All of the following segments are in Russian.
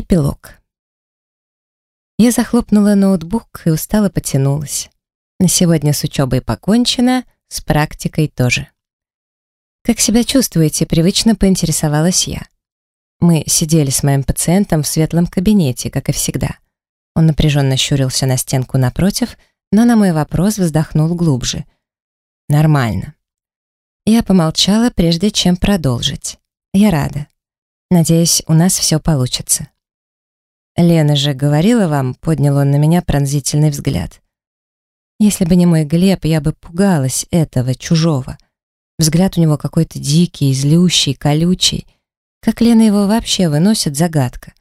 Эпилог. Я захлопнула ноутбук и устало потянулась. На сегодня с учебой покончено, с практикой тоже. «Как себя чувствуете?» — привычно поинтересовалась я. Мы сидели с моим пациентом в светлом кабинете, как и всегда. Он напряженно щурился на стенку напротив, но на мой вопрос вздохнул глубже. «Нормально». Я помолчала, прежде чем продолжить. «Я рада. Надеюсь, у нас все получится». «Лена же говорила вам», — поднял он на меня пронзительный взгляд. «Если бы не мой Глеб, я бы пугалась этого, чужого. Взгляд у него какой-то дикий, злющий, колючий. Как Лена его вообще выносит, загадка.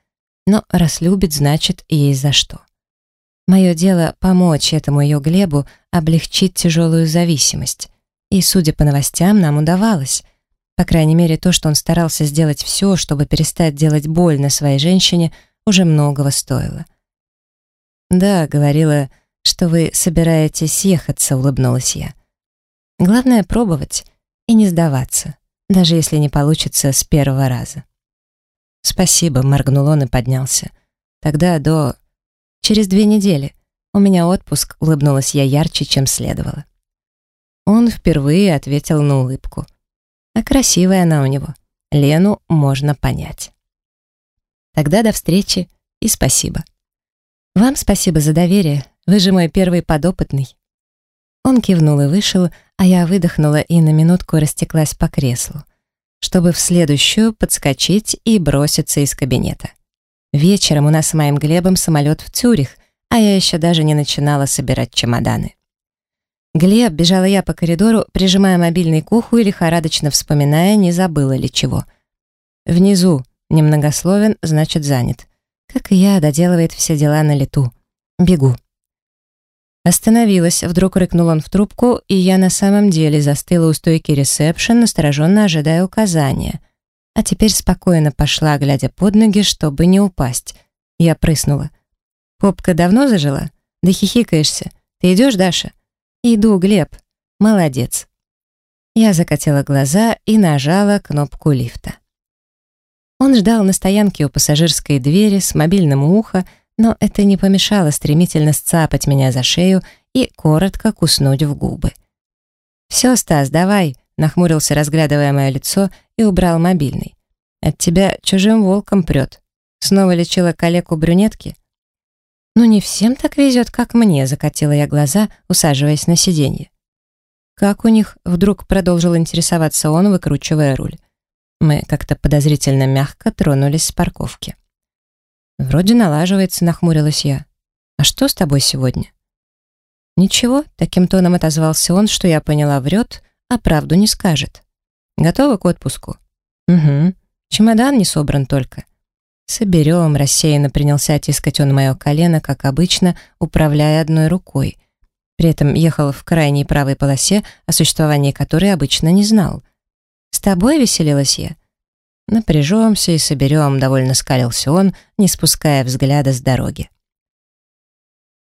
Но раз любит, значит, есть за что. Мое дело — помочь этому ее Глебу облегчить тяжелую зависимость. И, судя по новостям, нам удавалось. По крайней мере, то, что он старался сделать все, чтобы перестать делать больно своей женщине — уже многого стоило. «Да», — говорила, — «что вы собираетесь ехаться», — улыбнулась я. «Главное — пробовать и не сдаваться, даже если не получится с первого раза». «Спасибо», — моргнул он и поднялся. «Тогда до... через две недели. У меня отпуск», — улыбнулась я ярче, чем следовало. Он впервые ответил на улыбку. А красивая она у него. Лену можно понять. Тогда до встречи и спасибо. Вам спасибо за доверие, вы же мой первый подопытный. Он кивнул и вышел, а я выдохнула и на минутку растеклась по креслу, чтобы в следующую подскочить и броситься из кабинета. Вечером у нас с моим Глебом самолет в Цюрих, а я еще даже не начинала собирать чемоданы. Глеб, бежала я по коридору, прижимая мобильный к уху и лихорадочно вспоминая, не забыла ли чего. Внизу, Немногословен, значит занят. Как и я, доделывает все дела на лету. Бегу. Остановилась, вдруг рыкнул он в трубку, и я на самом деле застыла у стойки ресепшн, настороженно ожидая указания. А теперь спокойно пошла, глядя под ноги, чтобы не упасть. Я прыснула. «Попка давно зажила? Да хихикаешься. Ты идешь, Даша?» «Иду, Глеб. Молодец». Я закатила глаза и нажала кнопку лифта. Он ждал на стоянке у пассажирской двери с мобильным у уха, но это не помешало стремительно сцапать меня за шею и коротко куснуть в губы. «Все, Стас, давай», — нахмурился, разглядывая мое лицо, и убрал мобильный. «От тебя чужим волком прет. Снова лечила коллегу брюнетки?» «Ну не всем так везет, как мне», — закатила я глаза, усаживаясь на сиденье. «Как у них?» — вдруг продолжил интересоваться он, выкручивая руль. Мы как-то подозрительно мягко тронулись с парковки. «Вроде налаживается», — нахмурилась я. «А что с тобой сегодня?» «Ничего», — таким тоном отозвался он, что я поняла, врет, а правду не скажет. «Готова к отпуску?» «Угу. Чемодан не собран только». «Соберем», — рассеянно принялся тискать он мое колено, как обычно, управляя одной рукой. При этом ехал в крайней правой полосе, о существовании которой обычно не знал. «С тобой веселилась я?» «Напряжемся и соберем», — довольно скалился он, не спуская взгляда с дороги.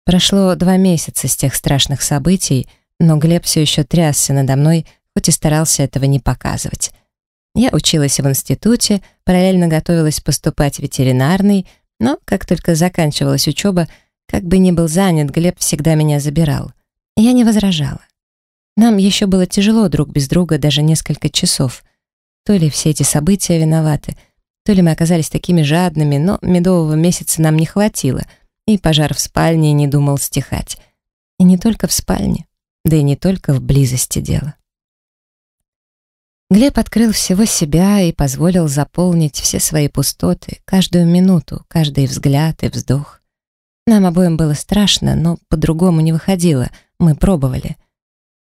Прошло два месяца с тех страшных событий, но Глеб все еще трясся надо мной, хоть и старался этого не показывать. Я училась в институте, параллельно готовилась поступать в ветеринарный, но как только заканчивалась учеба, как бы ни был занят, Глеб всегда меня забирал. Я не возражала. Нам еще было тяжело друг без друга даже несколько часов. То ли все эти события виноваты, то ли мы оказались такими жадными, но медового месяца нам не хватило, и пожар в спальне не думал стихать. И не только в спальне, да и не только в близости дела. Глеб открыл всего себя и позволил заполнить все свои пустоты, каждую минуту, каждый взгляд и вздох. Нам обоим было страшно, но по-другому не выходило, мы пробовали.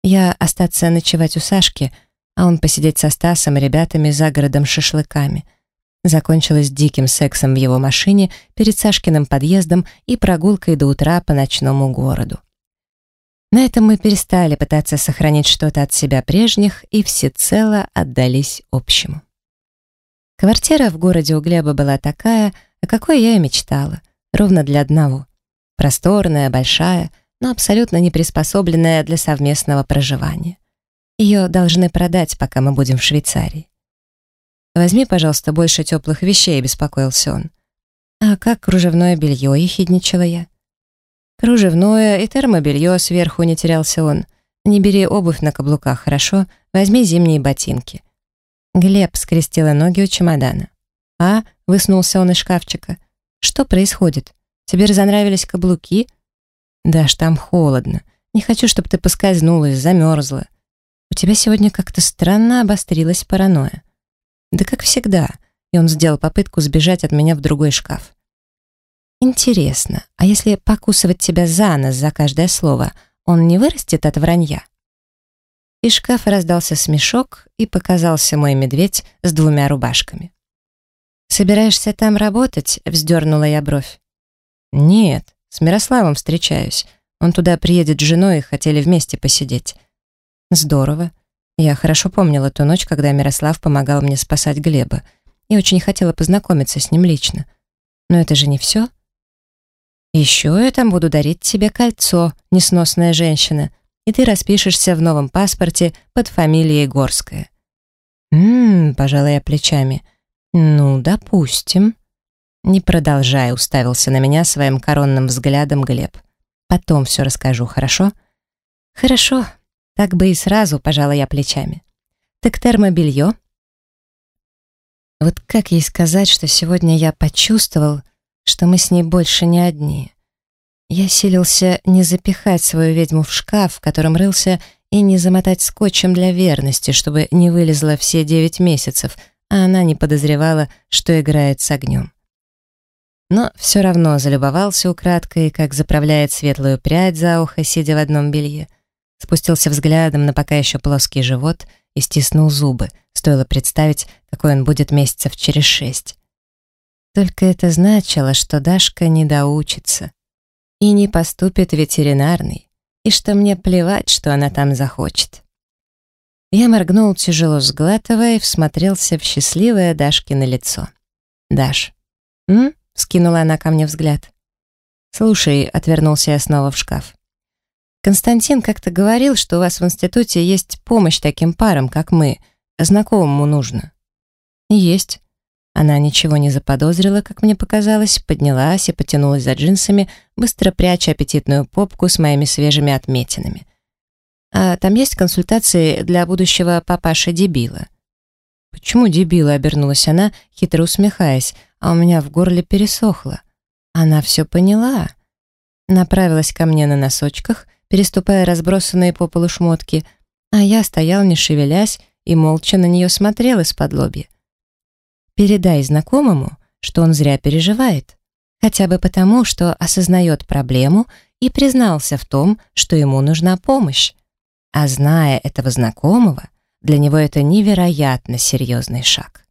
Я остаться ночевать у Сашки, а он посидеть со Стасом и ребятами за городом шашлыками. Закончилось диким сексом в его машине перед Сашкиным подъездом и прогулкой до утра по ночному городу. На этом мы перестали пытаться сохранить что-то от себя прежних и всецело отдались общему. Квартира в городе у Глеба была такая, о какой я и мечтала, ровно для одного. Просторная, большая — но абсолютно не приспособленная для совместного проживания. Ее должны продать, пока мы будем в Швейцарии. «Возьми, пожалуйста, больше теплых вещей», — беспокоился он. «А как кружевное белье?» — ехидничала я. «Кружевное и термобелье сверху не терялся он. Не бери обувь на каблуках, хорошо? Возьми зимние ботинки». Глеб скрестила ноги у чемодана. «А?» — высунулся он из шкафчика. «Что происходит? Тебе разонравились каблуки?» «Даш, там холодно. Не хочу, чтобы ты поскользнулась, замерзла. У тебя сегодня как-то странно обострилась паранойя». «Да как всегда и он сделал попытку сбежать от меня в другой шкаф. Интересно, а если покусывать тебя за нос за каждое слово, он не вырастет от вранья? Из шкафа раздался смешок, и показался мой медведь с двумя рубашками. «Собираешься там работать?» — вздернула я бровь. «Нет, с Мирославом встречаюсь. Он туда приедет с женой и хотели вместе посидеть». «Здорово. Я хорошо помнила ту ночь, когда Мирослав помогал мне спасать Глеба. Я очень хотела познакомиться с ним лично. Но это же не все. Еще я там буду дарить тебе кольцо, несносная женщина, и ты распишешься в новом паспорте под фамилией Горская. Ммм, пожалуй, плечами. Ну, допустим. Не продолжай, уставился на меня своим коронным взглядом Глеб. Потом все расскажу, хорошо? Хорошо. Так бы и сразу, пожала я плечами. Так термобелье? Вот как ей сказать, что сегодня я почувствовал, что мы с ней больше не одни? Я силился не запихать свою ведьму в шкаф, в котором рылся, и не замотать скотчем для верности, чтобы не вылезла все девять месяцев, а она не подозревала, что играет с огнем. Но все равно залюбовался украдкой, как заправляет светлую прядь за ухо, сидя в одном белье. Спустился взглядом на пока еще плоский живот и стиснул зубы, стоило представить, какой он будет месяцев через шесть. Только это значило, что Дашка не доучится и не поступит ветеринарный, и что мне плевать, что она там захочет. Я моргнул, тяжело сглатывая, и всмотрелся в счастливое Дашкино лицо. «Даш». «М?» — скинула она ко мне взгляд. «Слушай», — отвернулся я снова в шкаф. Константин как-то говорил, что у вас в институте есть помощь таким парам, как мы. Знакомому нужно. Есть. Она ничего не заподозрила, как мне показалось, поднялась и потянулась за джинсами, быстро пряча аппетитную попку с моими свежими отметинами. А там есть консультации для будущего папаши-дебила. Почему дебила, обернулась она, хитро усмехаясь, а у меня в горле пересохло. Она все поняла. Направилась ко мне на носочках переступая разбросанные по полу шмотки, а я стоял, не шевелясь, и молча на нее смотрел из-под лобья. Передай знакомому, что он зря переживает, хотя бы потому, что осознает проблему и признался в том, что ему нужна помощь. А зная этого знакомого, для него это невероятно серьезный шаг.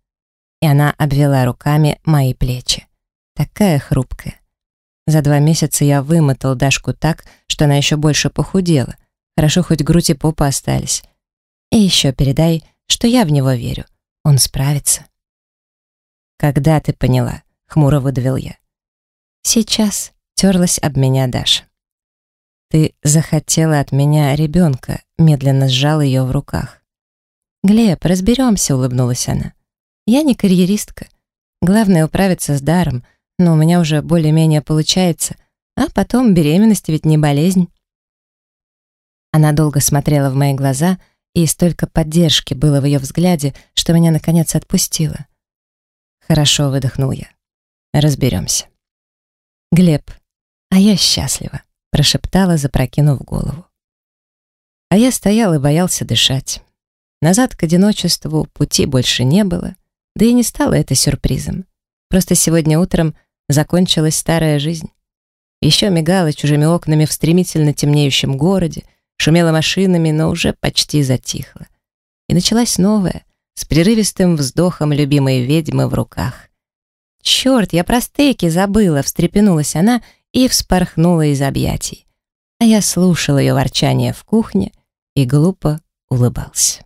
И она обвела руками мои плечи. Такая хрупкая. За два месяца я вымотал Дашку так, что она еще больше похудела. Хорошо, хоть грудь и попа остались. И еще передай, что я в него верю. Он справится. «Когда ты поняла?» — хмуро выдавил я. «Сейчас», — терлась об меня Даша. «Ты захотела от меня ребенка», — медленно сжал ее в руках. «Глеб, разберемся», — улыбнулась она. «Я не карьеристка. Главное — управиться с даром, но у меня уже более-менее получается, а потом беременность ведь не болезнь. Она долго смотрела в мои глаза, и столько поддержки было в ее взгляде, что меня наконец отпустило. «Хорошо», — выдохнул я. «Разберемся». «Глеб, а я счастлива», — прошептала, запрокинув голову. А я стоял и боялся дышать. Назад к одиночеству пути больше не было, да и не стало это сюрпризом. Просто сегодня утром закончилась старая жизнь. Еще мигала чужими окнами в стремительно темнеющем городе, шумела машинами, но уже почти затихла. И началась новая, с прерывистым вздохом любимой ведьмы в руках. «Черт, я про стейки забыла!» — встрепенулась она и вспорхнула из объятий. А я слушал ее ворчание в кухне и глупо улыбался.